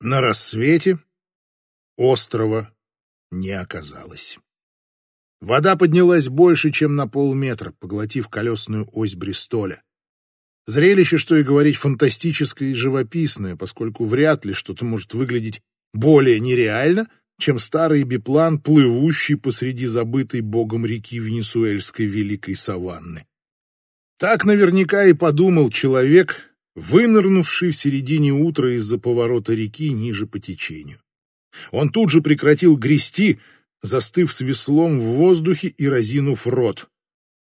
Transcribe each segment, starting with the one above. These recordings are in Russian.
На рассвете острова не оказалось. Вода поднялась больше, чем на полметра, поглотив колесную ось Бристоля. Зрелище, что и говорить, фантастическое и живописное, поскольку вряд ли что-то может выглядеть более нереально, чем старый биплан, плывущий посреди забытой богом реки Венесуэльской великой саванны. Так наверняка и подумал человек, вынырнувший в середине утра из-за поворота реки ниже по течению. Он тут же прекратил грести, застыв с веслом в воздухе и разинув рот.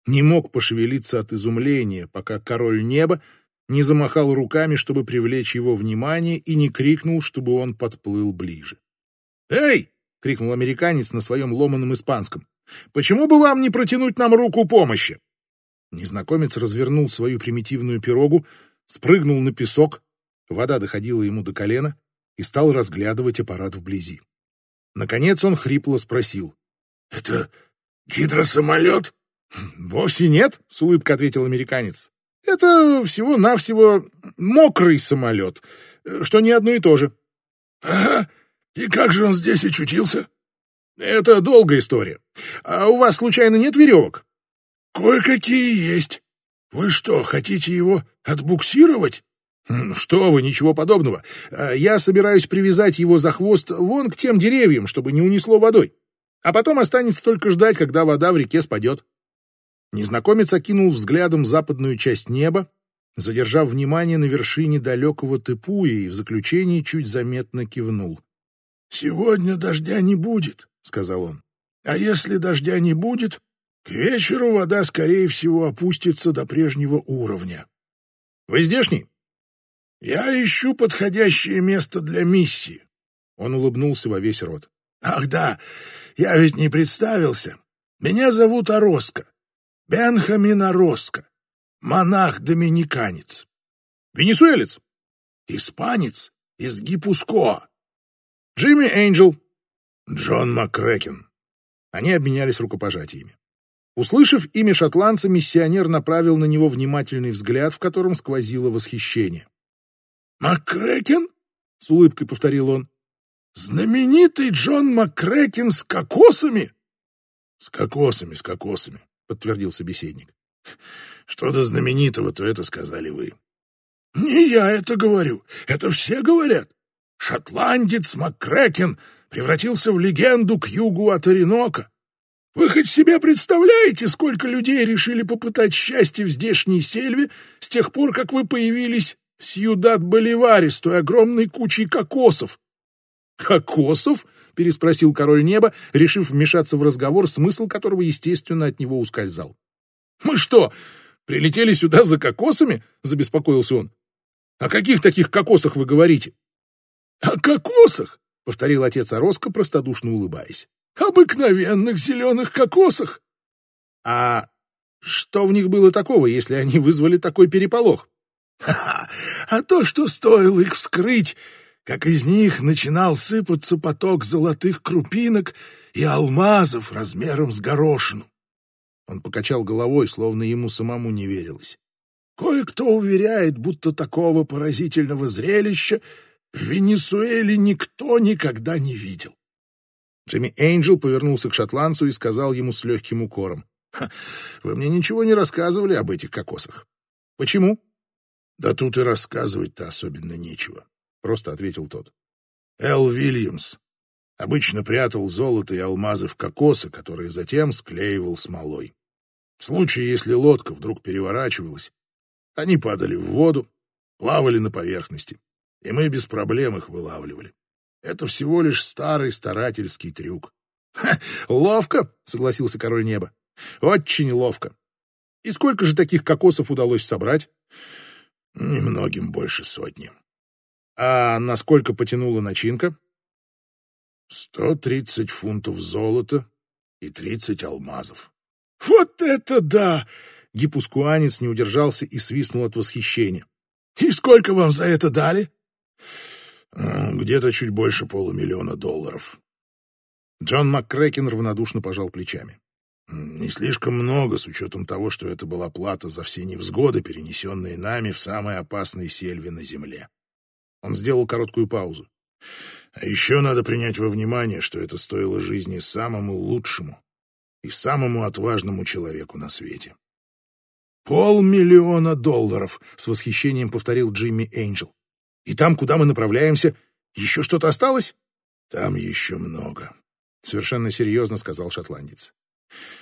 Не мог пошевелиться от изумления, пока король неба не замахал руками, чтобы привлечь его внимание, и не крикнул, чтобы он подплыл ближе. «Эй!» — крикнул американец на своем ломаном испанском. «Почему бы вам не протянуть нам руку помощи?» Незнакомец развернул свою примитивную пирогу, спрыгнул на песок, вода доходила ему до колена, и стал разглядывать аппарат вблизи. Наконец он хрипло спросил. «Это гидросамолет?» «Вовсе нет», — с улыбкой ответил американец. «Это всего-навсего мокрый самолет, что не одно и то же». «Ага, и как же он здесь очутился?» «Это долгая история. А у вас, случайно, нет веревок?» «Кое-какие есть. Вы что, хотите его отбуксировать?» «Что вы, ничего подобного. А, я собираюсь привязать его за хвост вон к тем деревьям, чтобы не унесло водой. А потом останется только ждать, когда вода в реке спадет». Незнакомец окинул взглядом западную часть неба, задержав внимание на вершине далекого Тыпуя и в заключении чуть заметно кивнул. «Сегодня дождя не будет», — сказал он. «А если дождя не будет, к вечеру вода, скорее всего, опустится до прежнего уровня». «Вы здешний?» «Я ищу подходящее место для миссии». Он улыбнулся во весь рот. «Ах да, я ведь не представился. Меня зовут Ороско. Бенхамин Ороско. Монах-доминиканец. Венесуэлец? Испанец из Гипускоа. Джимми Энджел. Джон МакКрэкен. Они обменялись рукопожатиями. Услышав имя шотландца, миссионер направил на него внимательный взгляд, в котором сквозило восхищение. «МакКрэкен?» — с улыбкой повторил он. «Знаменитый Джон МакКрэкен с кокосами?» «С кокосами, с кокосами», — подтвердил собеседник. «Что до знаменитого, то это сказали вы». «Не я это говорю, это все говорят. Шотландец МакКрэкен превратился в легенду к югу от Оренока. Вы хоть себе представляете, сколько людей решили попытать счастье в здешней сельве с тех пор, как вы появились в Сьюдад-Боливаре с той огромной кучей кокосов. «Кокосов?» — переспросил король неба, решив вмешаться в разговор, смысл которого, естественно, от него ускользал. «Мы что, прилетели сюда за кокосами?» — забеспокоился он. «О каких таких кокосах вы говорите?» «О кокосах?» — повторил отец Ороско, простодушно улыбаясь. «Обыкновенных зеленых кокосах». «А что в них было такого, если они вызвали такой переполох?» А то, что стоило их вскрыть, как из них начинал сыпаться поток золотых крупинок и алмазов размером с горошину. Он покачал головой, словно ему самому не верилось. Кое-кто уверяет, будто такого поразительного зрелища в Венесуэле никто никогда не видел. Джимми Энджел повернулся к шотландцу и сказал ему с легким укором. «Вы мне ничего не рассказывали об этих кокосах. Почему?» Да тут и рассказывать-то особенно нечего, просто ответил тот. Эл Вильямс обычно прятал золото и алмазы в кокосы, которые затем склеивал смолой. В случае, если лодка вдруг переворачивалась, они падали в воду, плавали на поверхности, и мы без проблем их вылавливали. Это всего лишь старый старательский трюк. — Ловко, — согласился король неба. — Очень ловко. И сколько же таких кокосов удалось собрать? Немногим больше сотни. А насколько потянула начинка? Сто тридцать фунтов золота и тридцать алмазов. Вот это да! Гипускуанец не удержался и свистнул от восхищения. И сколько вам за это дали? Где-то чуть больше полумиллиона долларов. Джон МакКрэкен равнодушно пожал плечами. Не слишком много, с учетом того, что это была плата за все невзгоды, перенесенные нами в самой опасной сельве на земле. Он сделал короткую паузу. А еще надо принять во внимание, что это стоило жизни самому лучшему и самому отважному человеку на свете. «Полмиллиона долларов!» — с восхищением повторил Джимми Эйнджел. «И там, куда мы направляемся, еще что-то осталось?» «Там еще много», — совершенно серьезно сказал шотландец.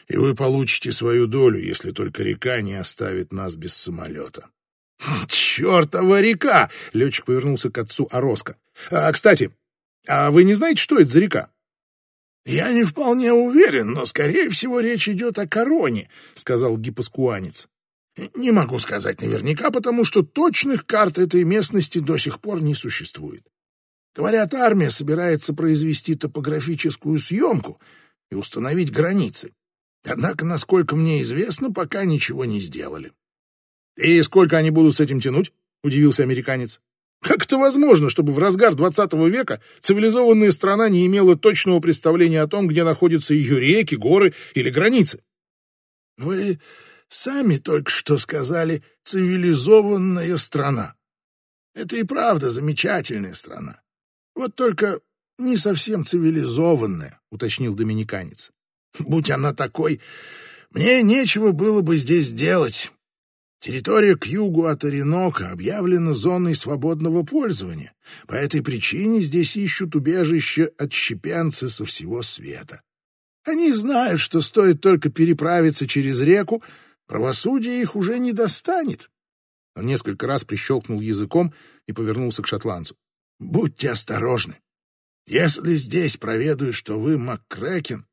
«И вы получите свою долю, если только река не оставит нас без самолета». «Чертова река!» — летчик повернулся к отцу Ороска. «А, кстати, а вы не знаете, что это за река?» «Я не вполне уверен, но, скорее всего, речь идет о короне», — сказал гипоскуанец. «Не могу сказать наверняка, потому что точных карт этой местности до сих пор не существует. Говорят, армия собирается произвести топографическую съемку и установить границы. Однако, насколько мне известно, пока ничего не сделали». «И сколько они будут с этим тянуть?» — удивился американец. Как это возможно, чтобы в разгар 20 века цивилизованная страна не имела точного представления о том, где находятся ее реки, горы или границы? Вы сами только что сказали «цивилизованная страна». Это и правда замечательная страна. Вот только не совсем цивилизованная, уточнил доминиканец. Будь она такой, мне нечего было бы здесь делать. Территория к югу от Оренока объявлена зоной свободного пользования. По этой причине здесь ищут убежище отщепенцы со всего света. Они знают, что стоит только переправиться через реку, правосудие их уже не достанет. Он несколько раз прищелкнул языком и повернулся к шотландцу. «Будьте осторожны. Если здесь проведают, что вы МакКрэкен,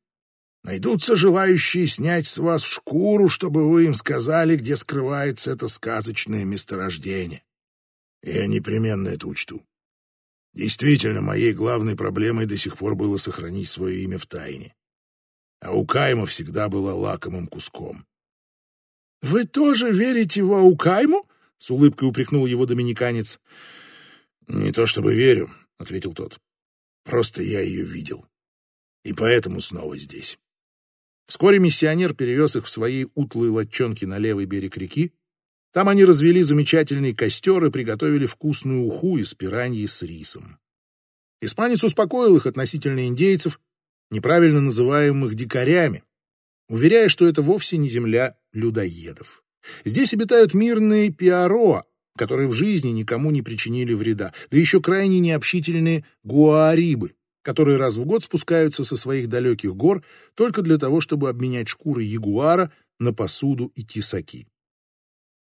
Найдутся желающие снять с вас шкуру, чтобы вы им сказали, где скрывается это сказочное месторождение. Я непременно это учту. Действительно, моей главной проблемой до сих пор было сохранить свое имя в тайне. А Аукайма всегда была лакомым куском. — Вы тоже верите в Аукайму? — с улыбкой упрекнул его доминиканец. — Не то чтобы верю, — ответил тот. — Просто я ее видел. И поэтому снова здесь. Вскоре миссионер перевез их в своей утлой лодчонке на левый берег реки. Там они развели замечательный костер и приготовили вкусную уху из пираньи с рисом. Испанец успокоил их относительно индейцев, неправильно называемых дикарями, уверяя, что это вовсе не земля людоедов. Здесь обитают мирные пиароа, которые в жизни никому не причинили вреда, да еще крайне необщительные гуарибы, которые раз в год спускаются со своих далеких гор только для того, чтобы обменять шкуры ягуара на посуду и тесаки.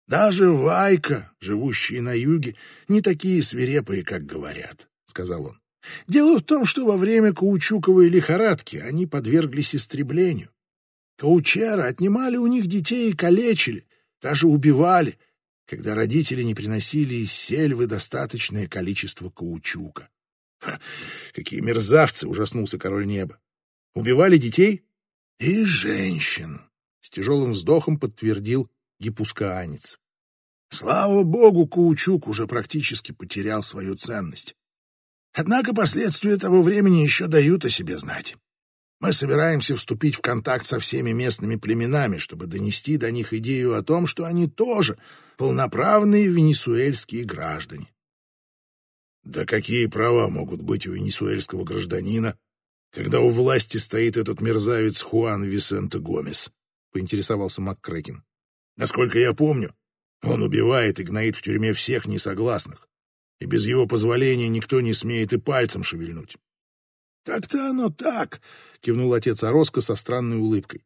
«Даже Вайка, живущие на юге, не такие свирепые, как говорят», — сказал он. «Дело в том, что во время каучуковой лихорадки они подверглись истреблению. Каучеры отнимали у них детей и калечили, даже убивали, когда родители не приносили из сельвы достаточное количество каучука. Ха, какие мерзавцы, ужаснулся король неба. Убивали детей и женщин, с тяжелым вздохом подтвердил гипускаанец. Слава богу, каучук уже практически потерял свою ценность. Однако последствия того времени еще дают о себе знать. Мы собираемся вступить в контакт со всеми местными племенами, чтобы донести до них идею о том, что они тоже полноправные венесуэльские граждане. Да какие права могут быть у венесуэльского гражданина, когда у власти стоит этот мерзавец Хуан Висенте Гомес? Поинтересовался МакКрэкин. Насколько я помню, он убивает и гноит в тюрьме всех несогласных, и без его позволения никто не смеет и пальцем шевельнуть. «Так-то оно так», — кивнул отец Ороско со странной улыбкой.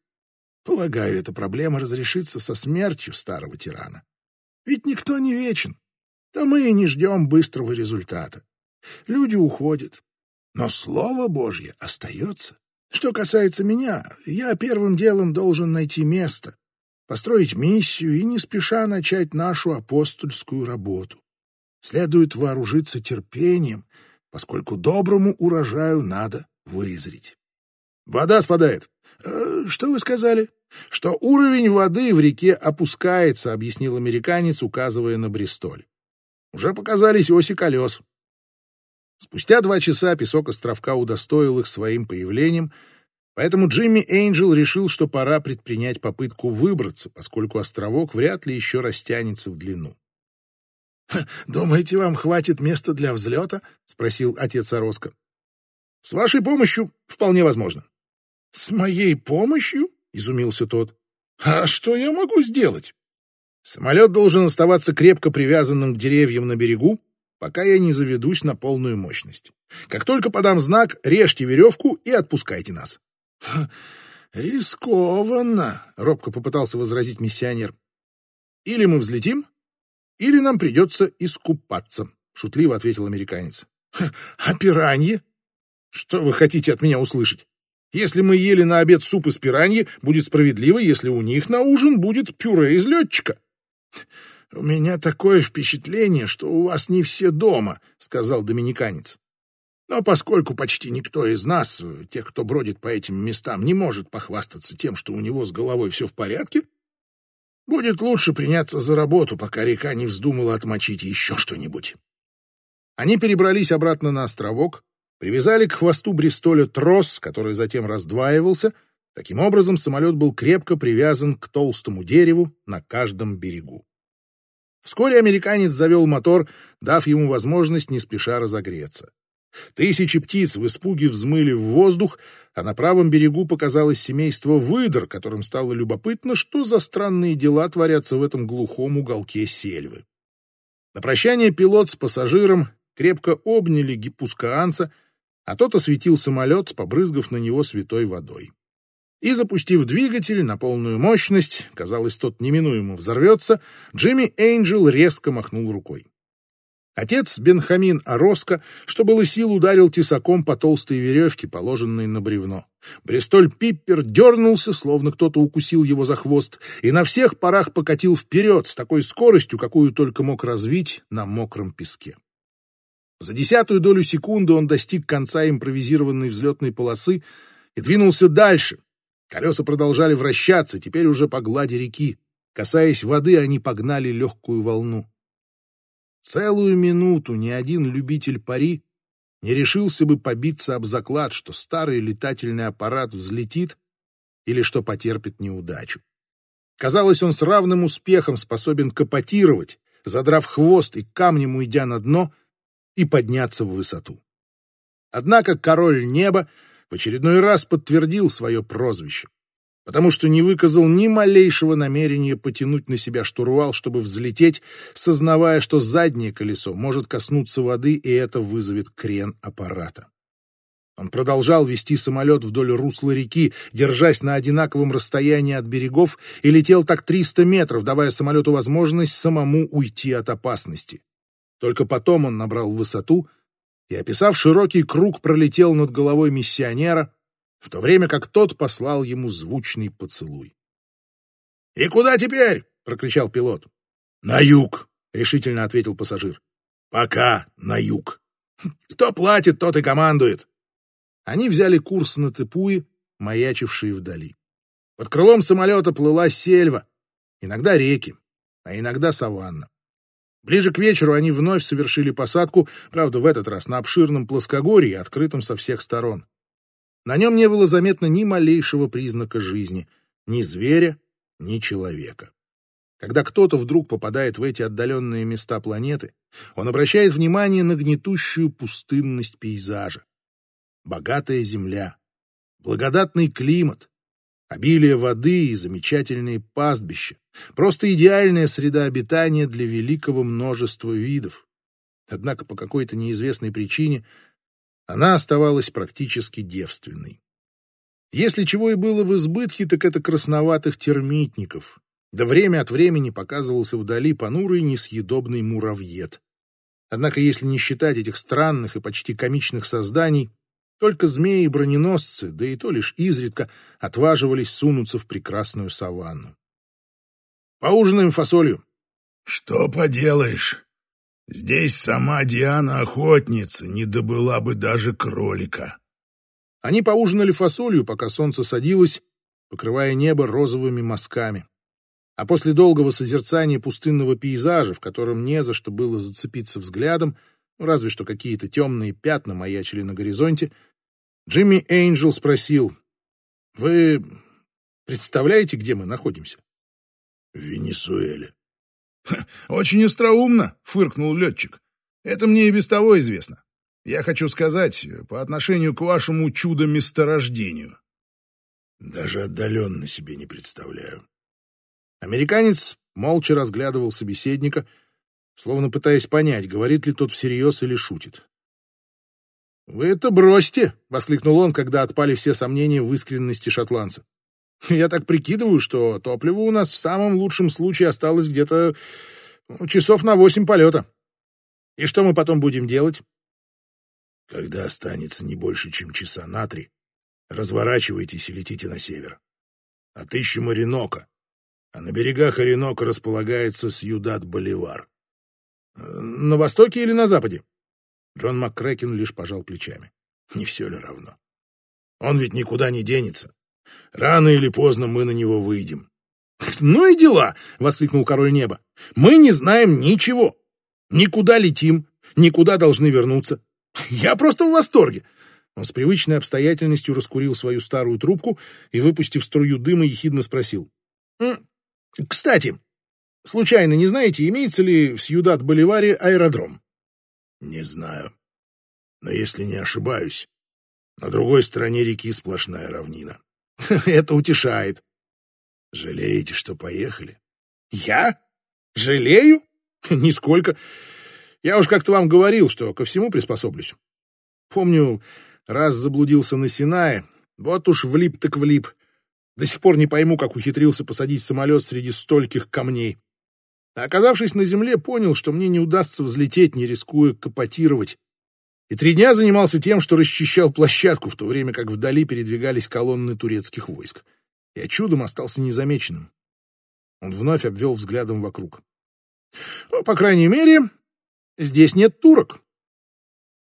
«Полагаю, эта проблема разрешится со смертью старого тирана. Ведь никто не вечен то мы и не ждем быстрого результата. Люди уходят, но Слово Божье остается. Что касается меня, я первым делом должен найти место, построить миссию и не спеша начать нашу апостольскую работу. Следует вооружиться терпением, поскольку доброму урожаю надо вызреть. Вода спадает. Э, что вы сказали? Что уровень воды в реке опускается, объяснил американец, указывая на Бристоль. Уже показались оси колес. Спустя два часа песок островка удостоил их своим появлением, поэтому Джимми Эйнджел решил, что пора предпринять попытку выбраться, поскольку островок вряд ли еще растянется в длину. «Думаете, вам хватит места для взлета?» — спросил отец Ороска. «С вашей помощью вполне возможно». «С моей помощью?» — изумился тот. «А что я могу сделать?» «Самолет должен оставаться крепко привязанным к деревьям на берегу, пока я не заведусь на полную мощность. Как только подам знак, режьте веревку и отпускайте нас». «Рискованно», — робко попытался возразить миссионер. «Или мы взлетим, или нам придется искупаться», — шутливо ответил американец. «А пираньи?» «Что вы хотите от меня услышать? Если мы ели на обед суп из пираньи, будет справедливо, если у них на ужин будет пюре из летчика». «У меня такое впечатление, что у вас не все дома», — сказал доминиканец. «Но поскольку почти никто из нас, тех, кто бродит по этим местам, не может похвастаться тем, что у него с головой все в порядке, будет лучше приняться за работу, пока река не вздумала отмочить еще что-нибудь». Они перебрались обратно на островок, привязали к хвосту Бристоля трос, который затем раздваивался. Таким образом, самолет был крепко привязан к толстому дереву на каждом берегу. Вскоре американец завел мотор, дав ему возможность не спеша разогреться. Тысячи птиц в испуге взмыли в воздух, а на правом берегу показалось семейство выдр, которым стало любопытно, что за странные дела творятся в этом глухом уголке сельвы. На прощание пилот с пассажиром крепко обняли гиппускаанца, а тот осветил самолет, побрызгав на него святой водой. И, запустив двигатель на полную мощность, казалось, тот неминуемо взорвется, Джимми Эйнджел резко махнул рукой. Отец Бенхамин Ороско, что было сил, ударил тесаком по толстой веревке, положенной на бревно. Бристоль Пиппер дернулся, словно кто-то укусил его за хвост, и на всех парах покатил вперед с такой скоростью, какую только мог развить на мокром песке. За десятую долю секунды он достиг конца импровизированной взлетной полосы и двинулся дальше, Колеса продолжали вращаться, теперь уже по глади реки. Касаясь воды, они погнали легкую волну. Целую минуту ни один любитель пари не решился бы побиться об заклад, что старый летательный аппарат взлетит или что потерпит неудачу. Казалось, он с равным успехом способен капотировать, задрав хвост и камнем уйдя на дно, и подняться в высоту. Однако король неба в очередной раз подтвердил свое прозвище, потому что не выказал ни малейшего намерения потянуть на себя штурвал, чтобы взлететь, сознавая, что заднее колесо может коснуться воды, и это вызовет крен аппарата. Он продолжал вести самолет вдоль русла реки, держась на одинаковом расстоянии от берегов, и летел так 300 метров, давая самолету возможность самому уйти от опасности. Только потом он набрал высоту и, описав широкий круг, пролетел над головой миссионера, в то время как тот послал ему звучный поцелуй. «И куда теперь?» — прокричал пилот. «На юг», — решительно ответил пассажир. «Пока на юг. Кто платит, тот и командует». Они взяли курс на Тепуи, маячившие вдали. Под крылом самолета плыла сельва, иногда реки, а иногда саванна. Ближе к вечеру они вновь совершили посадку, правда, в этот раз на обширном плоскогорье, открытом со всех сторон. На нем не было заметно ни малейшего признака жизни, ни зверя, ни человека. Когда кто-то вдруг попадает в эти отдаленные места планеты, он обращает внимание на гнетущую пустынность пейзажа. Богатая земля, благодатный климат, Обилие воды и замечательные пастбища. Просто идеальная среда обитания для великого множества видов. Однако по какой-то неизвестной причине она оставалась практически девственной. Если чего и было в избытке, так это красноватых термитников. Да время от времени показывался вдали понурый несъедобный муравьед. Однако, если не считать этих странных и почти комичных созданий, только змеи и броненосцы, да и то лишь изредка, отваживались сунуться в прекрасную саванну. «Поужинаем фасолью». «Что поделаешь? Здесь сама Диана охотница не добыла бы даже кролика». Они поужинали фасолью, пока солнце садилось, покрывая небо розовыми мазками. А после долгого созерцания пустынного пейзажа, в котором не за что было зацепиться взглядом, разве что какие-то темные пятна маячили на горизонте, Джимми Эйнджел спросил, «Вы представляете, где мы находимся?» «В Венесуэле». «Очень остроумно», — фыркнул летчик. «Это мне и без того известно. Я хочу сказать, по отношению к вашему чудо-месторождению». «Даже отдаленно себе не представляю». Американец молча разглядывал собеседника, словно пытаясь понять, говорит ли тот всерьез или шутит. «Вы это бросьте!» — воскликнул он, когда отпали все сомнения в искренности шотландца. «Я так прикидываю, что топливо у нас в самом лучшем случае осталось где-то ну, часов на восемь полета. И что мы потом будем делать?» «Когда останется не больше, чем часа на три, разворачивайтесь и летите на север. Отыщем Оренока, а на берегах Оренока располагается Сьюдад-Боливар». «На востоке или на западе?» Джон МакКрэкен лишь пожал плечами. Не все ли равно? Он ведь никуда не денется. Рано или поздно мы на него выйдем. «Ну и дела!» — воскликнул король неба. «Мы не знаем ничего. Никуда летим, никуда должны вернуться. Я просто в восторге!» Он с привычной обстоятельностью раскурил свою старую трубку и, выпустив струю дыма, ехидно спросил. «Кстати, случайно не знаете, имеется ли в Сьюдад-Боливаре аэродром?» Не знаю. Но если не ошибаюсь, на другой стороне реки сплошная равнина. Это утешает. Жалеете, что поехали? Я? Жалею? Нисколько. Я уж как-то вам говорил, что ко всему приспособлюсь. Помню, раз заблудился на Синае, вот уж влип так влип. До сих пор не пойму, как ухитрился посадить самолет среди стольких камней. А оказавшись на земле, понял, что мне не удастся взлететь, не рискуя капотировать. И три дня занимался тем, что расчищал площадку, в то время как вдали передвигались колонны турецких войск. Я чудом остался незамеченным. Он вновь обвел взглядом вокруг. Ну, по крайней мере, здесь нет турок.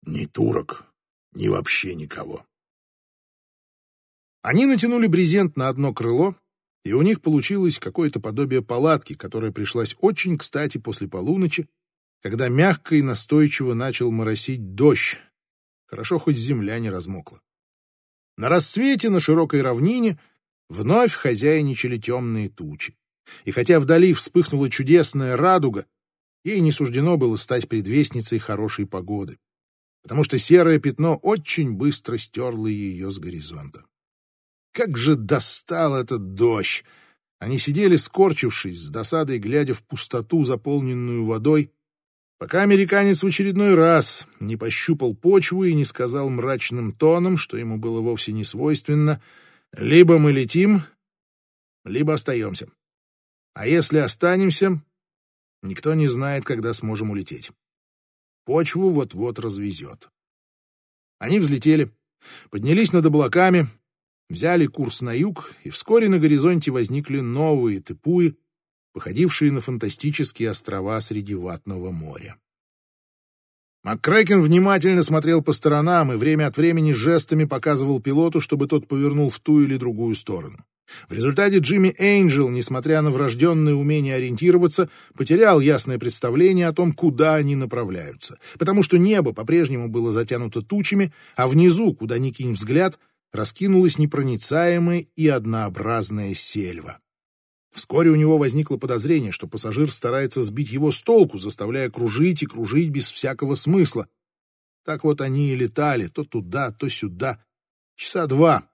Ни турок, ни вообще никого. Они натянули брезент на одно крыло, и у них получилось какое-то подобие палатки, которая пришлась очень кстати после полуночи, когда мягко и настойчиво начал моросить дождь. Хорошо, хоть земля не размокла. На рассвете на широкой равнине вновь хозяйничали темные тучи. И хотя вдали вспыхнула чудесная радуга, ей не суждено было стать предвестницей хорошей погоды, потому что серое пятно очень быстро стерло ее с горизонта. Как же достал этот дождь! Они сидели, скорчившись, с досадой глядя в пустоту, заполненную водой, пока американец в очередной раз не пощупал почву и не сказал мрачным тоном, что ему было вовсе не свойственно, либо мы летим, либо остаемся. А если останемся, никто не знает, когда сможем улететь. Почву вот-вот развезет. Они взлетели, поднялись над облаками, взяли курс на юг, и вскоре на горизонте возникли новые тыпуи, походившие на фантастические острова среди ватного моря. МакКрэкен внимательно смотрел по сторонам и время от времени жестами показывал пилоту, чтобы тот повернул в ту или другую сторону. В результате Джимми Эйнджел, несмотря на врожденное умение ориентироваться, потерял ясное представление о том, куда они направляются, потому что небо по-прежнему было затянуто тучами, а внизу, куда ни кинь взгляд, раскинулась непроницаемая и однообразная сельва. Вскоре у него возникло подозрение, что пассажир старается сбить его с толку, заставляя кружить и кружить без всякого смысла. Так вот они и летали, то туда, то сюда. Часа два,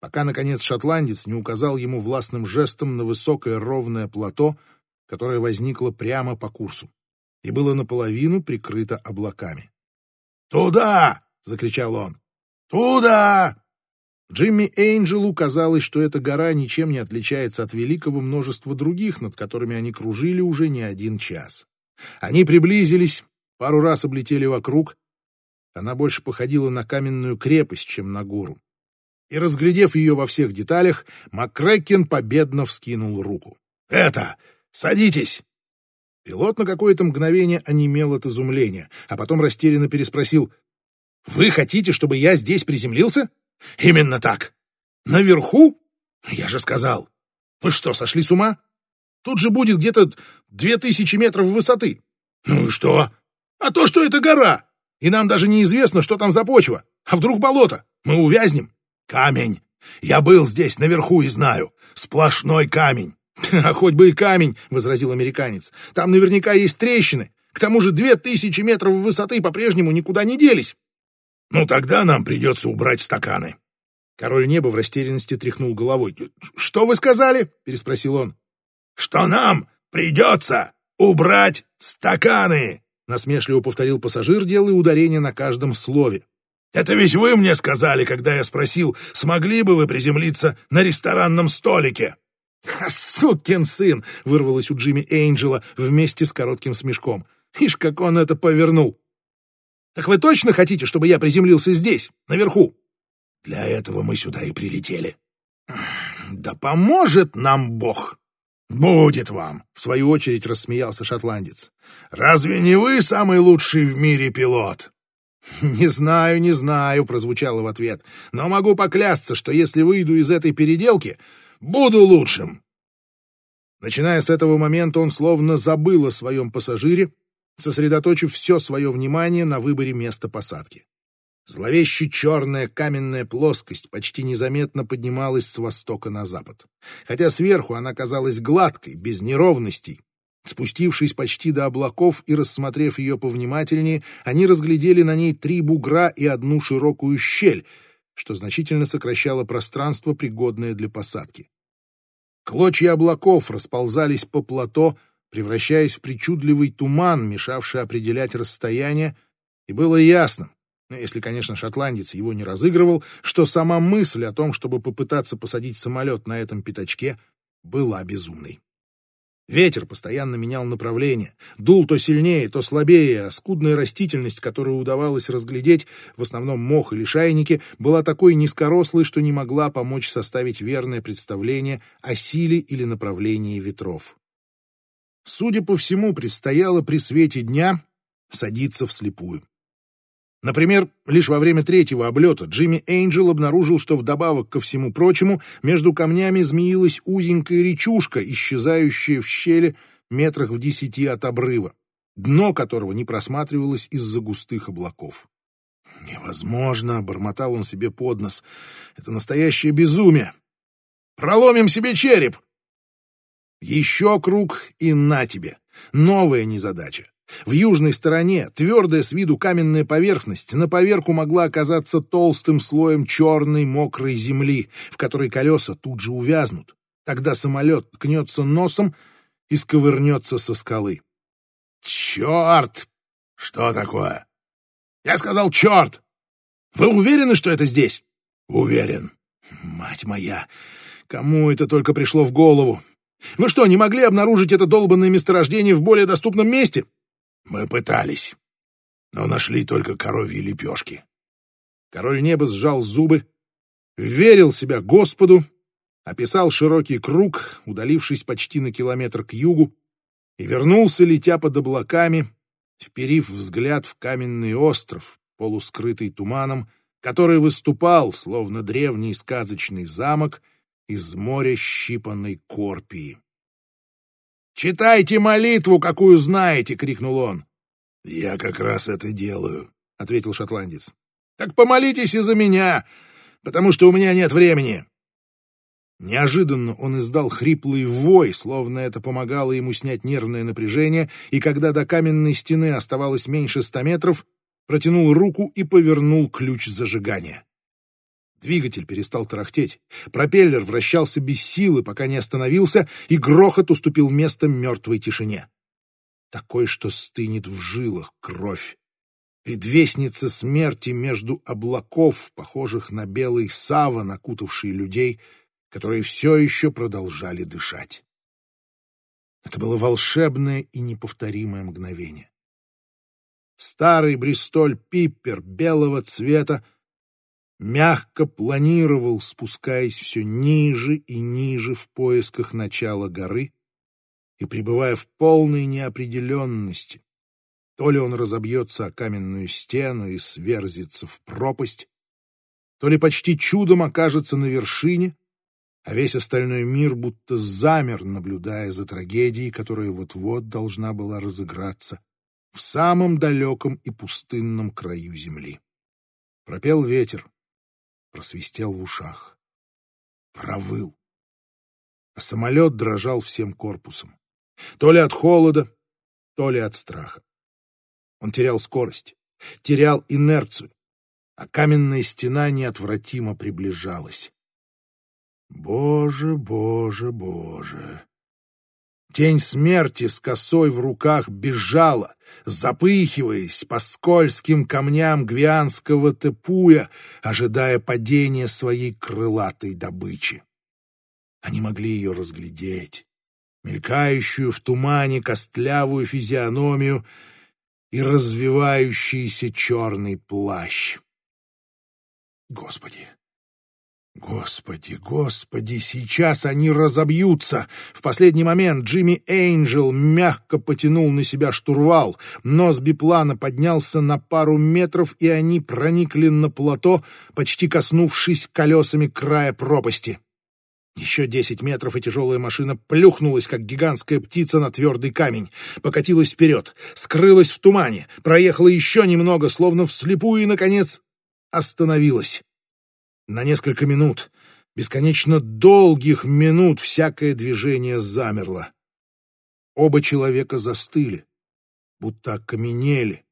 пока, наконец, шотландец не указал ему властным жестом на высокое ровное плато, которое возникло прямо по курсу и было наполовину прикрыто облаками. «Туда!» — закричал он. «Туда!» Джимми Эйнджелу казалось, что эта гора ничем не отличается от великого множества других, над которыми они кружили уже не один час. Они приблизились, пару раз облетели вокруг. Она больше походила на каменную крепость, чем на гору. И, разглядев ее во всех деталях, МакКрэккен победно вскинул руку. «Это! Садитесь!» Пилот на какое-то мгновение онемел от изумления, а потом растерянно переспросил. «Вы хотите, чтобы я здесь приземлился?» Именно так. Наверху? Я же сказал. Вы что, сошли с ума? Тут же будет где-то две тысячи метров высоты. Ну и что? А то, что это гора. И нам даже неизвестно, что там за почва. А вдруг болото? Мы увязнем. Камень. Я был здесь наверху и знаю. Сплошной камень. «А хоть бы и камень», — возразил американец. «Там наверняка есть трещины. К тому же две тысячи метров высоты по-прежнему никуда не делись». «Ну, тогда нам придется убрать стаканы». Король неба в растерянности тряхнул головой. «Что вы сказали?» — переспросил он. «Что нам придется убрать стаканы!» — насмешливо повторил пассажир, делая ударение на каждом слове. «Это ведь вы мне сказали, когда я спросил, смогли бы вы приземлиться на ресторанном столике?» «Сукин сын!» — вырвалось у Джимми Эйнджела вместе с коротким смешком. «Ишь, как он это повернул!» «Так вы точно хотите, чтобы я приземлился здесь, наверху?» «Для этого мы сюда и прилетели». «Да поможет нам Бог!» «Будет вам!» — в свою очередь рассмеялся шотландец. «Разве не вы самый лучший в мире пилот?» «Не знаю, не знаю», — прозвучало в ответ. «Но могу поклясться, что если выйду из этой переделки, буду лучшим». Начиная с этого момента, он словно забыл о своем пассажире, сосредоточив все свое внимание на выборе места посадки. Зловеще черная каменная плоскость почти незаметно поднималась с востока на запад. Хотя сверху она казалась гладкой, без неровностей. Спустившись почти до облаков и рассмотрев ее повнимательнее, они разглядели на ней три бугра и одну широкую щель, что значительно сокращало пространство, пригодное для посадки. Клочья облаков расползались по плато, превращаясь в причудливый туман, мешавший определять расстояние, и было ясно, ну, если, конечно, шотландец его не разыгрывал, что сама мысль о том, чтобы попытаться посадить самолет на этом пятачке, была безумной. Ветер постоянно менял направление, дул то сильнее, то слабее, а скудная растительность, которую удавалось разглядеть, в основном мох или шайники, была такой низкорослой, что не могла помочь составить верное представление о силе или направлении ветров. Судя по всему, предстояло при свете дня садиться вслепую. Например, лишь во время третьего облета Джимми Эйнджел обнаружил, что вдобавок ко всему прочему между камнями змеилась узенькая речушка, исчезающая в щели метрах в десяти от обрыва, дно которого не просматривалось из-за густых облаков. «Невозможно!» — бормотал он себе под нос. «Это настоящее безумие! Проломим себе череп!» Еще круг и на тебе! Новая незадача. В южной стороне твердая с виду каменная поверхность на поверку могла оказаться толстым слоем черной мокрой земли, в которой колеса тут же увязнут. Тогда самолет ткнется носом и сковырнется со скалы. «Черт! Что такое?» «Я сказал черт! Вы уверены, что это здесь?» «Уверен». «Мать моя! Кому это только пришло в голову? Вы что, не могли обнаружить это долбанное месторождение в более доступном месте?» Мы пытались, но нашли только коровьи лепешки. Король неба сжал зубы, верил себя Господу, описал широкий круг, удалившись почти на километр к югу, и вернулся, летя под облаками, вперив взгляд в каменный остров, полускрытый туманом, который выступал, словно древний сказочный замок, из моря щипанной корпии. «Читайте молитву, какую знаете!» — крикнул он. «Я как раз это делаю», — ответил шотландец. «Так помолитесь и за меня, потому что у меня нет времени». Неожиданно он издал хриплый вой, словно это помогало ему снять нервное напряжение, и когда до каменной стены оставалось меньше ста метров, протянул руку и повернул ключ зажигания. Двигатель перестал тарахтеть. Пропеллер вращался без силы, пока не остановился, и грохот уступил место мертвой тишине. Такой, что стынет в жилах кровь. Предвестница смерти между облаков, похожих на белый саван, окутавший людей, которые все еще продолжали дышать. Это было волшебное и неповторимое мгновение. Старый Бристоль Пиппер белого цвета мягко планировал, спускаясь все ниже и ниже в поисках начала горы и пребывая в полной неопределенности. То ли он разобьется о каменную стену и сверзится в пропасть, то ли почти чудом окажется на вершине, а весь остальной мир будто замер, наблюдая за трагедией, которая вот-вот должна была разыграться в самом далеком и пустынном краю земли. Пропел ветер, просвистел в ушах. Провыл. а самолет дрожал всем корпусом. То ли от холода, то ли от страха. Он терял скорость, терял инерцию, а каменная стена неотвратимо приближалась. Боже, боже, боже! Тень смерти с косой в руках бежала, запыхиваясь по скользким камням гвианского тепуя, ожидая падения своей крылатой добычи. Они могли ее разглядеть, мелькающую в тумане костлявую физиономию и развивающийся черный плащ. Господи! Господи, господи, сейчас они разобьются. В последний момент Джимми Эйнджел мягко потянул на себя штурвал. Нос биплана поднялся на пару метров, и они проникли на плато, почти коснувшись колесами края пропасти. Еще десять метров, и тяжелая машина плюхнулась, как гигантская птица на твердый камень. Покатилась вперед, скрылась в тумане, проехала еще немного, словно вслепую, и, наконец, остановилась. На несколько минут, бесконечно долгих минут, всякое движение замерло. Оба человека застыли, будто окаменели,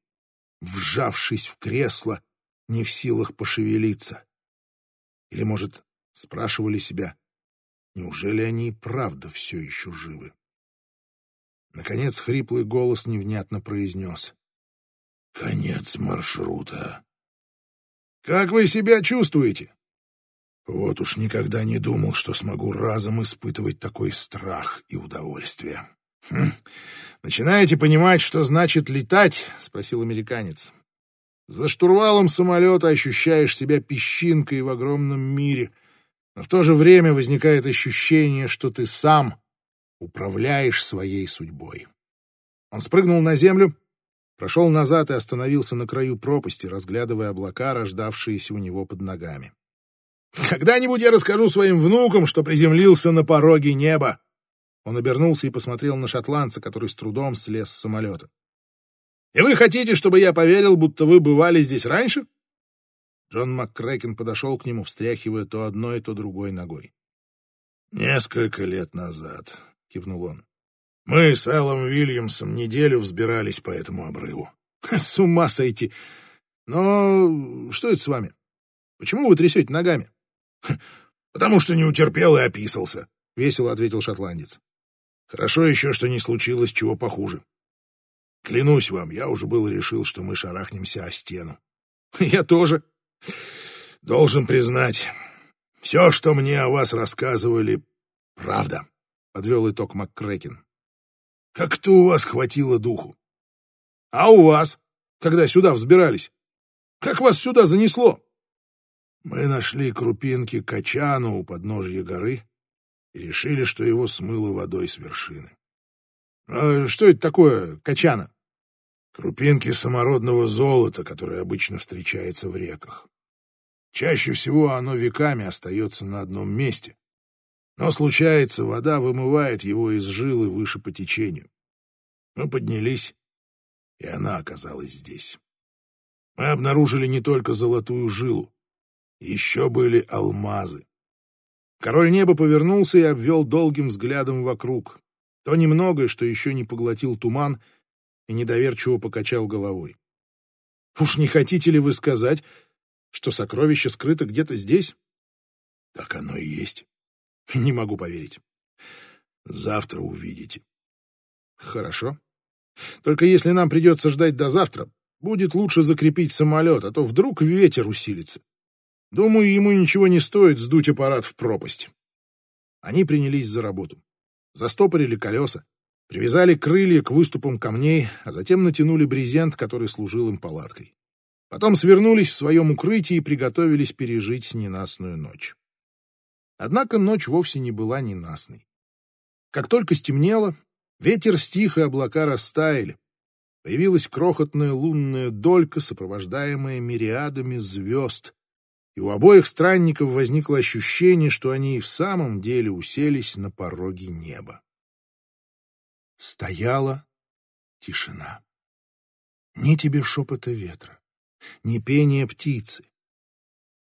вжавшись в кресло, не в силах пошевелиться. Или, может, спрашивали себя, неужели они и правда все еще живы? Наконец хриплый голос невнятно произнес. «Конец маршрута». «Как вы себя чувствуете?» Вот уж никогда не думал, что смогу разом испытывать такой страх и удовольствие. Хм. «Начинаете понимать, что значит летать?» — спросил американец. «За штурвалом самолета ощущаешь себя песчинкой в огромном мире, но в то же время возникает ощущение, что ты сам управляешь своей судьбой». Он спрыгнул на землю, прошел назад и остановился на краю пропасти, разглядывая облака, рождавшиеся у него под ногами. Когда-нибудь я расскажу своим внукам, что приземлился на пороге неба. Он обернулся и посмотрел на шотландца, который с трудом слез с самолета. «И вы хотите, чтобы я поверил, будто вы бывали здесь раньше?» Джон МакКрэкен подошел к нему, встряхивая то одной, то другой ногой. «Несколько лет назад», — кивнул он, — «мы с Эллом Уильямсом неделю взбирались по этому обрыву. С ума сойти! Но что это с вами? Почему вы трясете ногами?» «Потому что не утерпел и описался», — весело ответил шотландец. «Хорошо еще, что не случилось чего похуже. Клянусь вам, я уже было решил, что мы шарахнемся о стену. Я тоже. Должен признать, все, что мне о вас рассказывали, правда», — подвел итог МакКрэкен. «Как-то у вас хватило духу. А у вас, когда сюда взбирались? Как вас сюда занесло?» Мы нашли крупинки качану у подножья горы и решили, что его смыло водой с вершины. А что это такое качана? Крупинки самородного золота, которое обычно встречается в реках. Чаще всего оно веками остается на одном месте. Но случается, вода вымывает его из жилы выше по течению. Мы поднялись, и она оказалась здесь. Мы обнаружили не только золотую жилу, еще были алмазы. Король неба повернулся и обвел долгим взглядом вокруг. То немногое, что еще не поглотил туман, и недоверчиво покачал головой. «Уж не хотите ли вы сказать, что сокровище скрыто где-то здесь?» «Так оно и есть. Не могу поверить. Завтра увидите». «Хорошо. Только если нам придется ждать до завтра, будет лучше закрепить самолет, а то вдруг ветер усилится. Думаю, ему ничего не стоит сдуть аппарат в пропасть. Они принялись за работу. Застопорили колеса, привязали крылья к выступам камней, а затем натянули брезент, который служил им палаткой. Потом свернулись в своем укрытии и приготовились пережить ненастную ночь. Однако ночь вовсе не была ненастной. Как только стемнело, ветер стих и облака растаяли. Появилась крохотная лунная долька, сопровождаемая мириадами звезд, и у обоих странников возникло ощущение, что они и в самом деле уселись на пороге неба. Стояла тишина. Ни тебе шепота ветра, ни пения птицы,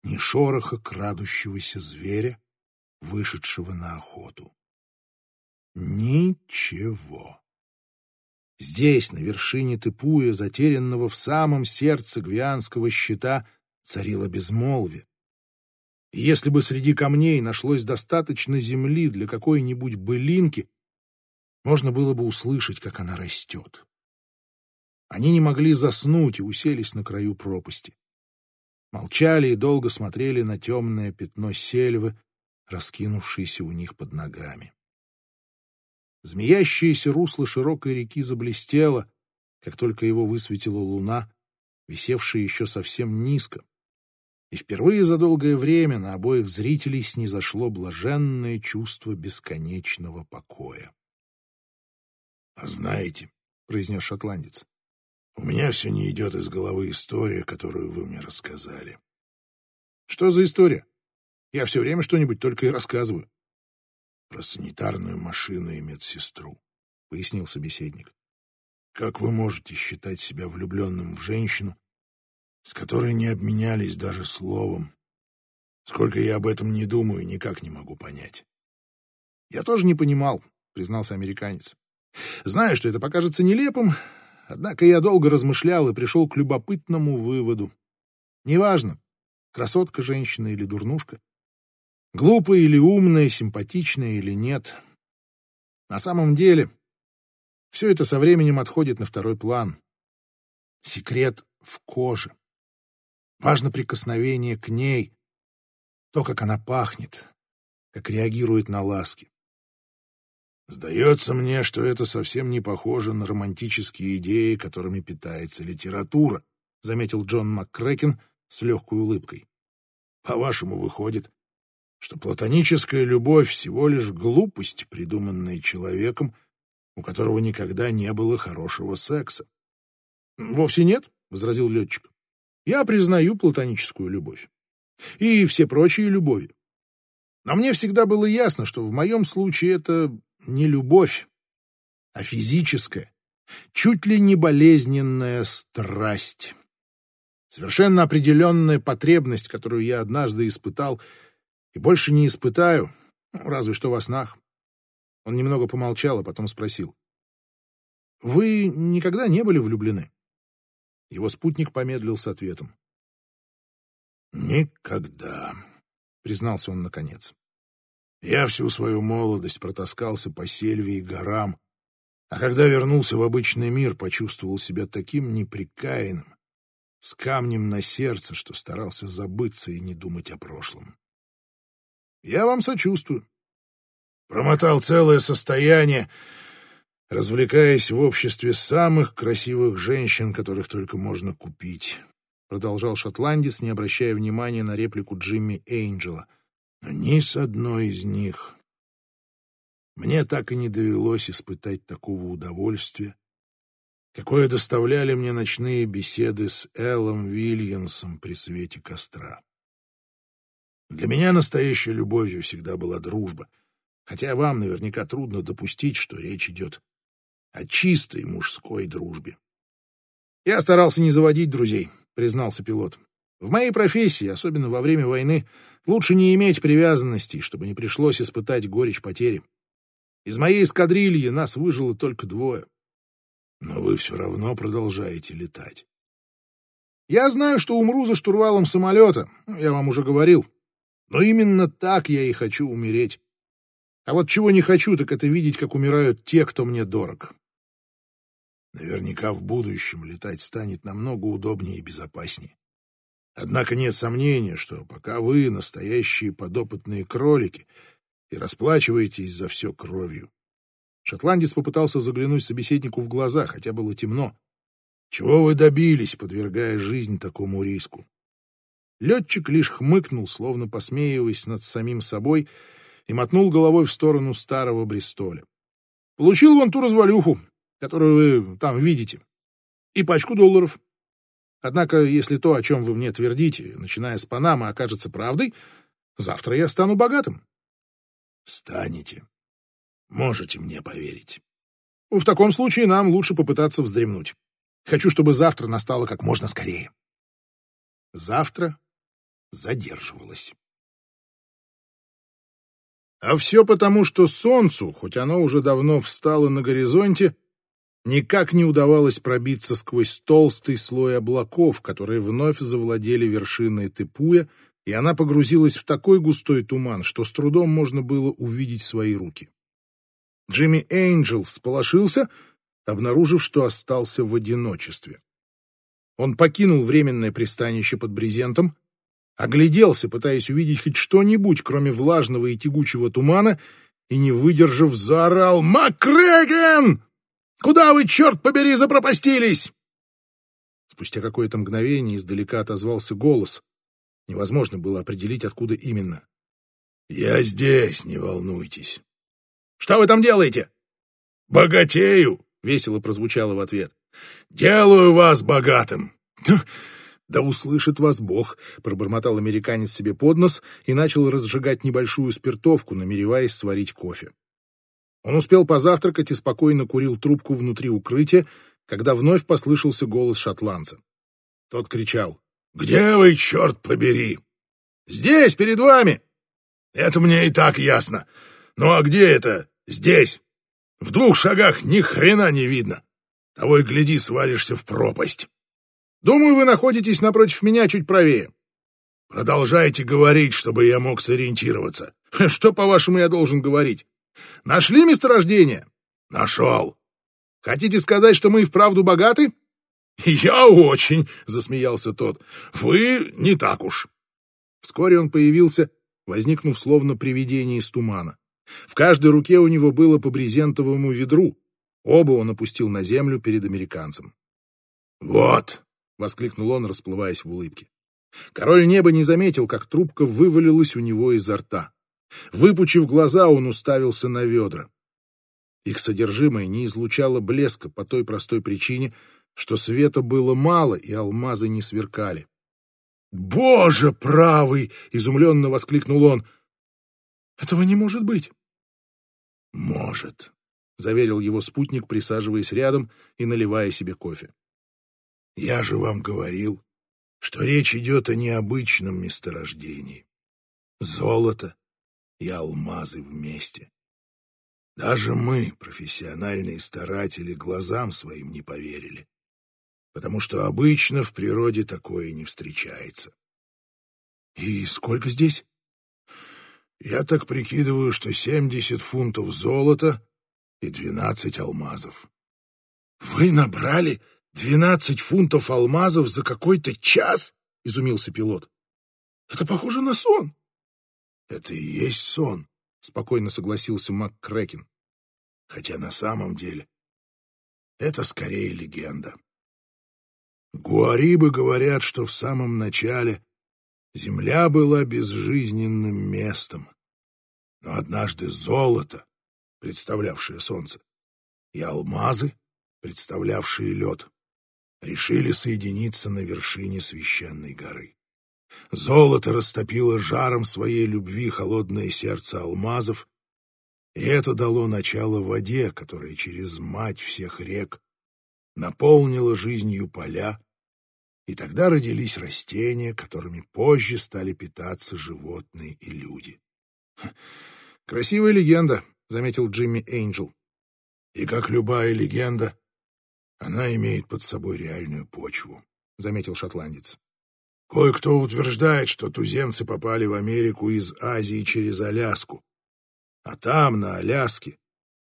ни шороха крадущегося зверя, вышедшего на охоту. Ничего. Здесь, на вершине Тыпуя, затерянного в самом сердце гвианского щита, царило безмолвие. Если бы среди камней нашлось достаточно земли для какой-нибудь былинки, можно было бы услышать, как она растет. Они не могли заснуть и уселись на краю пропасти. Молчали и долго смотрели на темное пятно сельвы, раскинувшееся у них под ногами. Змеящееся русло широкой реки заблестело, как только его высветила луна, висевшая еще совсем низко. И впервые за долгое время на обоих зрителей снизошло блаженное чувство бесконечного покоя. — А знаете, — произнес шотландец, — у меня все не идет из головы история, которую вы мне рассказали. — Что за история? Я все время что-нибудь только и рассказываю про санитарную машину и медсестру, — пояснил собеседник. Как вы можете считать себя влюбленным в женщину, с которой не обменялись даже словом? Сколько я об этом не думаю, никак не могу понять. Я тоже не понимал, признался американец. Знаю, что это покажется нелепым, однако я долго размышлял и пришел к любопытному выводу. Неважно, красотка женщина или дурнушка, Глупая или умная, симпатичная или нет. На самом деле, все это со временем отходит на второй план. Секрет в коже. Важно прикосновение к ней, то, как она пахнет, как реагирует на ласки. Сдается мне, что это совсем не похоже на романтические идеи, которыми питается литература, заметил Джон МакКрэкен с легкой улыбкой. По-вашему, выходит, что платоническая любовь всего лишь глупость, придуманная человеком, у которого никогда не было хорошего секса. «Вовсе нет», — возразил летчик. «Я признаю платоническую любовь. И все прочие любови. Но мне всегда было ясно, что в моем случае это не любовь, а физическая, чуть ли не болезненная страсть. Совершенно определенная потребность, которую я однажды испытал — и больше не испытаю, ну, разве что во снах. Он немного помолчал, а потом спросил. «Вы никогда не были влюблены?» Его спутник помедлил с ответом. «Никогда», — признался он наконец. «Я всю свою молодость протаскался по сельве и горам, а когда вернулся в обычный мир, почувствовал себя таким неприкаянным, с камнем на сердце, что старался забыться и не думать о прошлом. Я вам сочувствую. Промотал целое состояние, развлекаясь в обществе самых красивых женщин, которых только можно купить. Продолжал шотландец, не обращая внимания на реплику Джимми Эйнджела. Но ни с одной из них мне так и не довелось испытать такого удовольствия, какое доставляли мне ночные беседы с Эллом Вильямсом при свете костра. Для меня настоящей любовью всегда была дружба, хотя вам наверняка трудно допустить, что речь идет о чистой мужской дружбе. «Я старался не заводить друзей», — признался пилот. «В моей профессии, особенно во время войны, лучше не иметь привязанностей, чтобы не пришлось испытать горечь потери. Из моей эскадрильи нас выжило только двое. Но вы все равно продолжаете летать. Я знаю, что умру за штурвалом самолета, я вам уже говорил. Но именно так я и хочу умереть. А вот чего не хочу, так это видеть, как умирают те, кто мне дорог. Наверняка в будущем летать станет намного удобнее и безопаснее. Однако нет сомнения, что пока вы настоящие подопытные кролики и расплачиваетесь за все кровью. Шотландец попытался заглянуть собеседнику в глаза, хотя было темно. Чего вы добились, подвергая жизнь такому риску? Летчик лишь хмыкнул, словно посмеиваясь над самим собой, и мотнул головой в сторону старого Бристоля. Получил вон ту развалюху, которую вы там видите, и пачку долларов. Однако, если то, о чем вы мне твердите, начиная с Панамы, окажется правдой, завтра я стану богатым. Станете. Можете мне поверить. В таком случае нам лучше попытаться вздремнуть. Хочу, чтобы завтра настало как можно скорее. Завтра задерживалась. А все потому, что солнцу, хоть оно уже давно встало на горизонте, никак не удавалось пробиться сквозь толстый слой облаков, которые вновь завладели вершиной Тепуя, и она погрузилась в такой густой туман, что с трудом можно было увидеть свои руки. Джимми Эйнджел всполошился, обнаружив, что остался в одиночестве. Он покинул временное пристанище под брезентом, огляделся, пытаясь увидеть хоть что-нибудь, кроме влажного и тягучего тумана, и, не выдержав, заорал «Макреген! Куда вы, черт побери, запропастились?» Спустя какое-то мгновение издалека отозвался голос. Невозможно было определить, откуда именно. «Я здесь, не волнуйтесь». «Что вы там делаете?» «Богатею!» — весело прозвучало в ответ. «Делаю вас богатым!» «Да услышит вас Бог!» — пробормотал американец себе под нос и начал разжигать небольшую спиртовку, намереваясь сварить кофе. Он успел позавтракать и спокойно курил трубку внутри укрытия, когда вновь послышался голос шотландца. Тот кричал. «Где вы, черт побери?» «Здесь, перед вами!» «Это мне и так ясно. Ну а где это? Здесь. В двух шагах ни хрена не видно. Того и гляди, свалишься в пропасть». Думаю, вы находитесь напротив меня чуть правее. Продолжайте говорить, чтобы я мог сориентироваться. Что, по-вашему, я должен говорить? Нашли месторождение? Нашел. Хотите сказать, что мы и вправду богаты? Я очень, засмеялся тот. Вы не так уж. Вскоре он появился, возникнув словно привидение из тумана. В каждой руке у него было по брезентовому ведру. Оба он опустил на землю перед американцем. «Вот», — воскликнул он, расплываясь в улыбке. Король неба не заметил, как трубка вывалилась у него изо рта. Выпучив глаза, он уставился на ведра. Их содержимое не излучало блеска по той простой причине, что света было мало и алмазы не сверкали. «Боже правый!» — изумленно воскликнул он. «Этого не может быть!» «Может», — заверил его спутник, присаживаясь рядом и наливая себе кофе. Я же вам говорил, что речь идет о необычном месторождении. Золото и алмазы вместе. Даже мы, профессиональные старатели, глазам своим не поверили, потому что обычно в природе такое не встречается. И сколько здесь? Я так прикидываю, что 70 фунтов золота и 12 алмазов. Вы набрали «Двенадцать фунтов алмазов за какой-то час?» — изумился пилот. «Это похоже на сон». «Это и есть сон», — спокойно согласился МакКрэкен. «Хотя на самом деле это скорее легенда. Гуарибы говорят, что в самом начале земля была безжизненным местом, но однажды золото, представлявшее солнце, и алмазы, представлявшие лед, решили соединиться на вершине священной горы. Золото растопило жаром своей любви холодное сердце алмазов, и это дало начало воде, которая через мать всех рек наполнила жизнью поля, и тогда родились растения, которыми позже стали питаться животные и люди. «Красивая легенда», — заметил Джимми Эйнджел. «И как любая легенда, она имеет под собой реальную почву, — заметил шотландец. Кое-кто утверждает, что туземцы попали в Америку из Азии через Аляску. А там, на Аляске,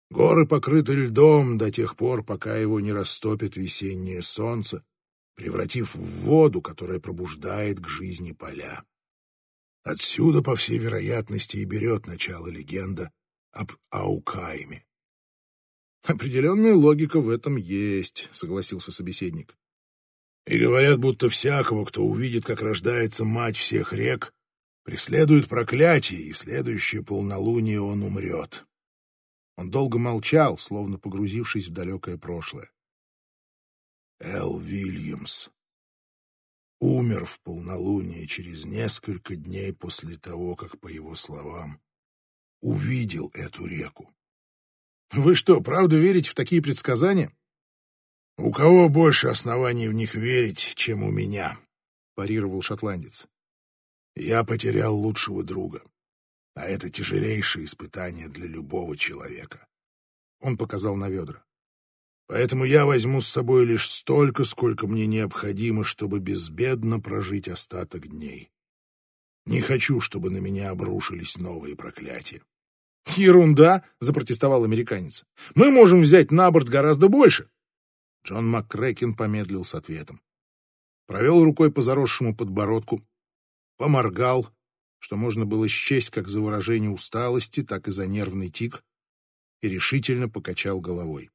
горы покрыты льдом до тех пор, пока его не растопит весеннее солнце, превратив в воду, которая пробуждает к жизни поля. Отсюда, по всей вероятности, и берет начало легенда об Аукайме. Определенная логика в этом есть, согласился собеседник. И говорят, будто всякого, кто увидит, как рождается мать всех рек, преследует проклятие, и в следующее полнолуние он умрет. Он долго молчал, словно погрузившись в далекое прошлое. Эл Вильямс умер в полнолуние через несколько дней после того, как, по его словам, увидел эту реку. Вы что, правда верите в такие предсказания? У кого больше оснований в них верить, чем у меня? парировал шотландец. Я потерял лучшего друга. А это тяжелейшее испытание для любого человека. Он показал на ведра. Поэтому я возьму с собой лишь столько, сколько мне необходимо, чтобы безбедно прожить остаток дней. Не хочу, чтобы на меня обрушились новые проклятия. «Ерунда!» — запротестовал американец. «Мы можем взять на борт гораздо больше!» Джон МакКрэкин помедлил с ответом. Провел рукой по заросшему подбородку, поморгал, что можно было счесть как за выражение усталости, так и за нервный тик, и решительно покачал головой.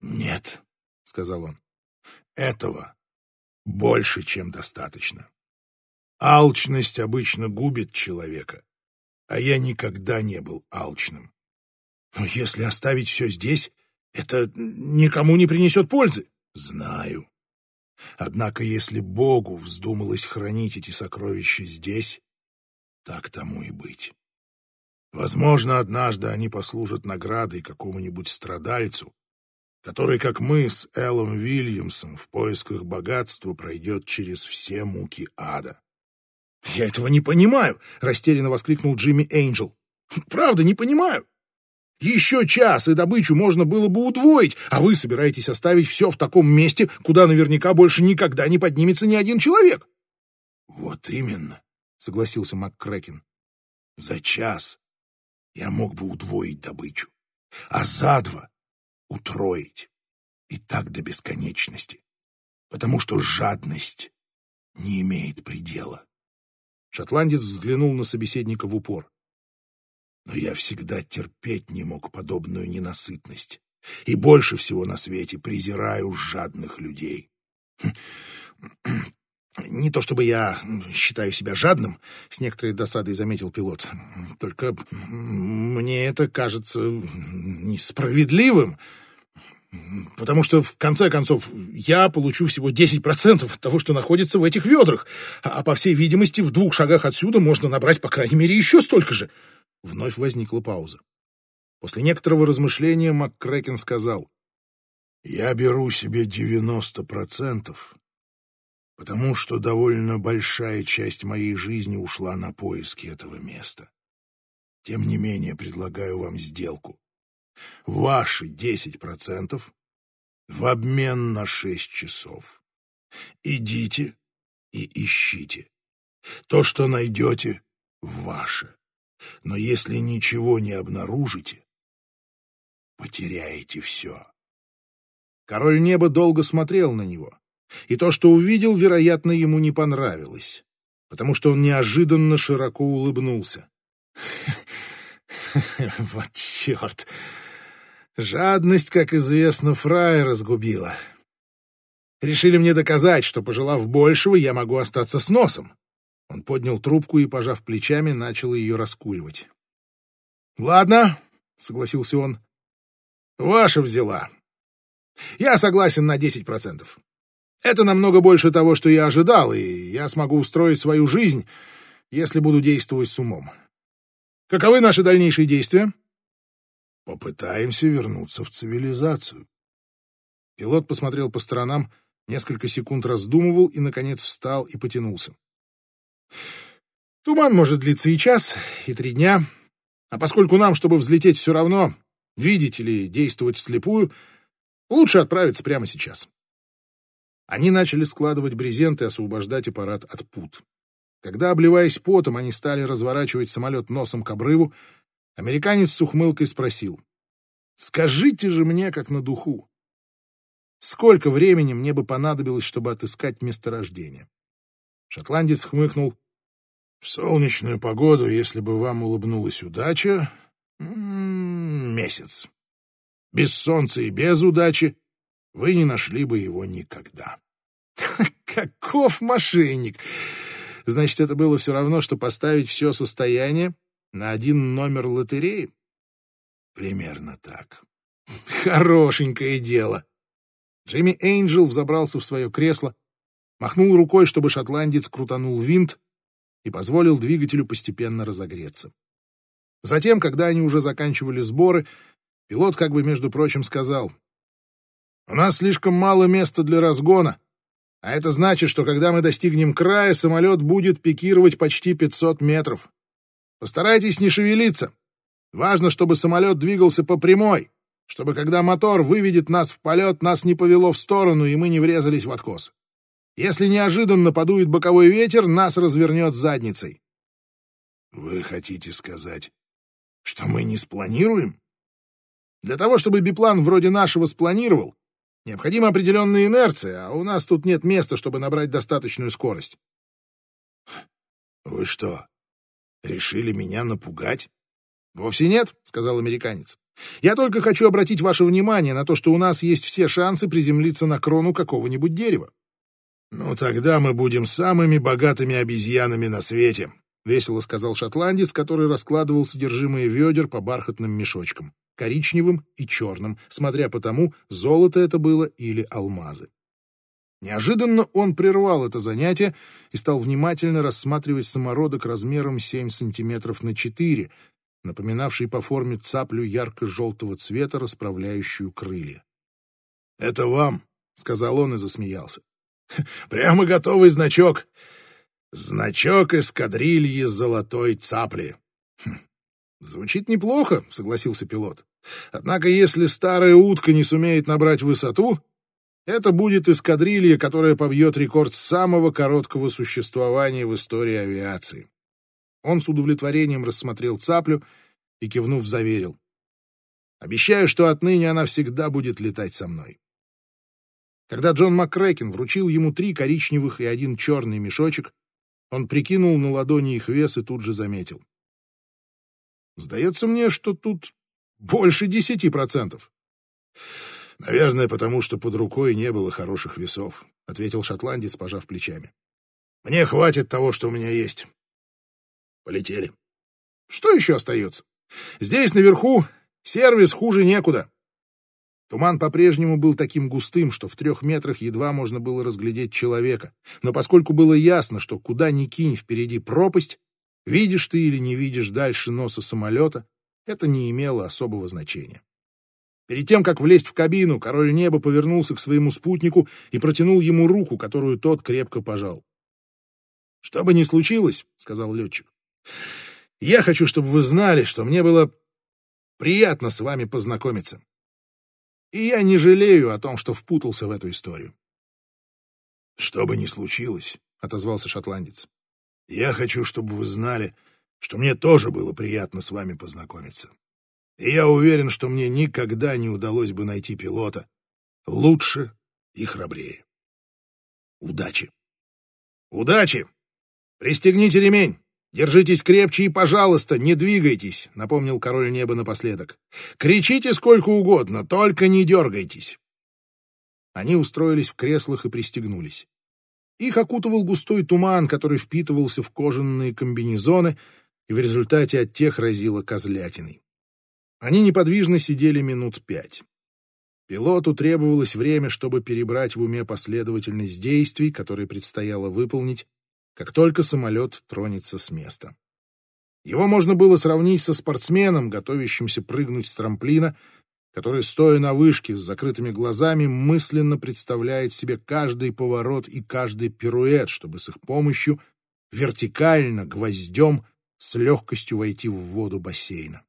«Нет», — сказал он, — «этого больше, чем достаточно. Алчность обычно губит человека, а я никогда не был алчным. Но если оставить все здесь, это никому не принесет пользы. Знаю. Однако если Богу вздумалось хранить эти сокровища здесь, так тому и быть. Возможно, однажды они послужат наградой какому-нибудь страдальцу, который, как мы с Эллом Вильямсом в поисках богатства, пройдет через все муки ада. «Я этого не понимаю!» — растерянно воскликнул Джимми Эйнджел. «Правда, не понимаю. Еще час, и добычу можно было бы удвоить, а вы собираетесь оставить все в таком месте, куда наверняка больше никогда не поднимется ни один человек». «Вот именно», — согласился МакКрэкен. «За час я мог бы удвоить добычу, а за два — утроить. И так до бесконечности, потому что жадность не имеет предела». Шотландец взглянул на собеседника в упор. Но я всегда терпеть не мог подобную ненасытность. И больше всего на свете презираю жадных людей. «Не то чтобы я считаю себя жадным», — с некоторой досадой заметил пилот. «Только мне это кажется несправедливым, потому что, в конце концов, я получу всего 10% от того, что находится в этих ведрах, а, по всей видимости, в двух шагах отсюда можно набрать, по крайней мере, еще столько же». Вновь возникла пауза. После некоторого размышления МакКрэкен сказал, «Я беру себе 90%, потому что довольно большая часть моей жизни ушла на поиски этого места. Тем не менее, предлагаю вам сделку. Ваши 10% в обмен на 6 часов. Идите и ищите. То, что найдете, ваше. Но если ничего не обнаружите, потеряете все. Король неба долго смотрел на него, и то, что увидел, вероятно, ему не понравилось, потому что он неожиданно широко улыбнулся. Вот черт! Жадность, как известно, фрая разгубила. Решили мне доказать, что, пожелав большего, я могу остаться с носом. Он поднял трубку и, пожав плечами, начал ее раскуривать. «Ладно», — согласился он, — «ваша взяла. Я согласен на десять процентов. Это намного больше того, что я ожидал, и я смогу устроить свою жизнь, если буду действовать с умом. Каковы наши дальнейшие действия?» «Попытаемся вернуться в цивилизацию». Пилот посмотрел по сторонам, несколько секунд раздумывал и, наконец, встал и потянулся. Туман может длиться и час, и три дня. А поскольку нам, чтобы взлететь, все равно, видеть или действовать вслепую, лучше отправиться прямо сейчас. Они начали складывать брезент и освобождать аппарат от пут. Когда, обливаясь потом, они стали разворачивать самолет носом к обрыву, американец с ухмылкой спросил. «Скажите же мне, как на духу, сколько времени мне бы понадобилось, чтобы отыскать месторождение?» Шотландец хмыкнул. В солнечную погоду, если бы вам улыбнулась удача, месяц. Без солнца и без удачи вы не нашли бы его никогда. Каков мошенник! Значит, это было все равно, что поставить все состояние на один номер лотереи? Примерно так. Хорошенькое дело. Джимми Эйнджел взобрался в свое кресло, махнул рукой, чтобы шотландец крутанул винт и позволил двигателю постепенно разогреться. Затем, когда они уже заканчивали сборы, пилот как бы, между прочим, сказал, «У нас слишком мало места для разгона, а это значит, что когда мы достигнем края, самолет будет пикировать почти 500 метров. Постарайтесь не шевелиться. Важно, чтобы самолет двигался по прямой, чтобы когда мотор выведет нас в полет, нас не повело в сторону, и мы не врезались в откос. Если неожиданно подует боковой ветер, нас развернет задницей. Вы хотите сказать, что мы не спланируем? Для того, чтобы биплан вроде нашего спланировал, необходима определенная инерция, а у нас тут нет места, чтобы набрать достаточную скорость. Вы что, решили меня напугать? Вовсе нет, сказал американец. Я только хочу обратить ваше внимание на то, что у нас есть все шансы приземлиться на крону какого-нибудь дерева. Ну тогда мы будем самыми богатыми обезьянами на свете, весело сказал шотландец, который раскладывал содержимое ведер по бархатным мешочкам коричневым и черным, смотря по тому, золото это было или алмазы. Неожиданно он прервал это занятие и стал внимательно рассматривать самородок размером 7 сантиметров на 4, напоминавший по форме цаплю ярко-желтого цвета, расправляющую крылья. «Это вам», — сказал он и засмеялся. «Прямо готовый значок. Значок эскадрильи золотой цапли». Хм, «Звучит неплохо», — согласился пилот. Однако если старая утка не сумеет набрать высоту, это будет эскадрилья, которая побьет рекорд самого короткого существования в истории авиации. Он с удовлетворением рассмотрел цаплю и, кивнув, заверил. Обещаю, что отныне она всегда будет летать со мной. Когда Джон МакКрэкен вручил ему три коричневых и один черный мешочек, он прикинул на ладони их вес и тут же заметил. Сдается мне, что тут больше десяти процентов. Наверное, потому что под рукой не было хороших весов, ответил шотландец, пожав плечами. Мне хватит того, что у меня есть. Полетели. Что еще остается? Здесь наверху сервис хуже некуда. Туман по-прежнему был таким густым, что в трех метрах едва можно было разглядеть человека. Но поскольку было ясно, что куда ни кинь впереди пропасть, видишь ты или не видишь дальше носа самолета, это не имело особого значения. Перед тем, как влезть в кабину, король неба повернулся к своему спутнику и протянул ему руку, которую тот крепко пожал. «Что бы ни случилось, — сказал летчик, — я хочу, чтобы вы знали, что мне было приятно с вами познакомиться. И я не жалею о том, что впутался в эту историю». «Что бы ни случилось, — отозвался шотландец, — я хочу, чтобы вы знали, — что мне тоже было приятно с вами познакомиться. И я уверен, что мне никогда не удалось бы найти пилота лучше и храбрее. Удачи! Удачи! Пристегните ремень! Держитесь крепче и, пожалуйста, не двигайтесь, напомнил король неба напоследок. Кричите сколько угодно, только не дергайтесь. Они устроились в креслах и пристегнулись. Их окутывал густой туман, который впитывался в кожаные комбинезоны, и в результате от тех разило козлятиной. Они неподвижно сидели минут пять. Пилоту требовалось время, чтобы перебрать в уме последовательность действий, которые предстояло выполнить, как только самолет тронется с места. Его можно было сравнить со спортсменом, готовящимся прыгнуть с трамплина, который, стоя на вышке с закрытыми глазами, мысленно представляет себе каждый поворот и каждый пируэт, чтобы с их помощью вертикально, гвоздем с легкостью войти в воду бассейна.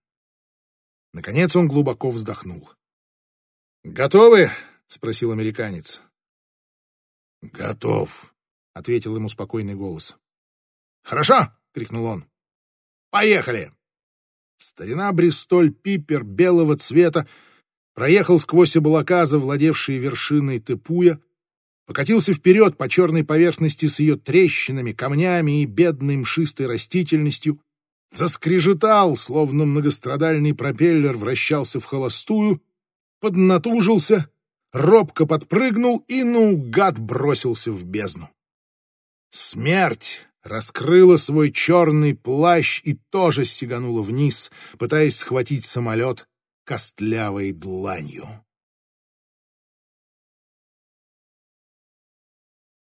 Наконец он глубоко вздохнул. «Готовы?» — спросил американец. «Готов», — ответил ему спокойный голос. «Хорошо!» — крикнул он. «Поехали!» Старина Бристоль Пипер белого цвета проехал сквозь облака, завладевшие вершиной Тепуя, покатился вперед по черной поверхности с ее трещинами, камнями и бедной мшистой растительностью, заскрежетал, словно многострадальный пропеллер вращался в холостую, поднатужился, робко подпрыгнул и наугад бросился в бездну. Смерть раскрыла свой черный плащ и тоже сиганула вниз, пытаясь схватить самолет костлявой дланью.